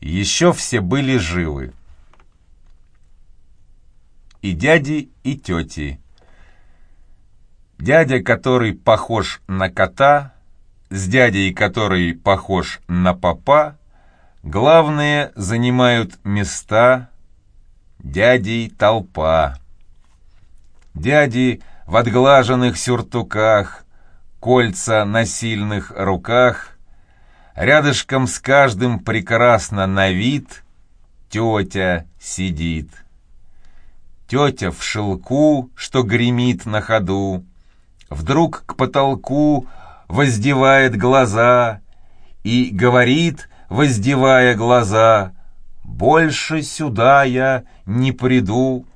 Еще все были живы. И дяди, и тети. Дядя, который похож на кота, с дядей, который похож на папа, главные занимают места, дядей толпа. Дяди в отглаженных сюртуках, кольца на сильных руках, рядышком с каждым прекрасно на вид тетя сидит. Тетя в шелку, что гремит на ходу, вдруг к потолку воздевает глаза и говорит, воздевая глаза, «Больше сюда я не приду».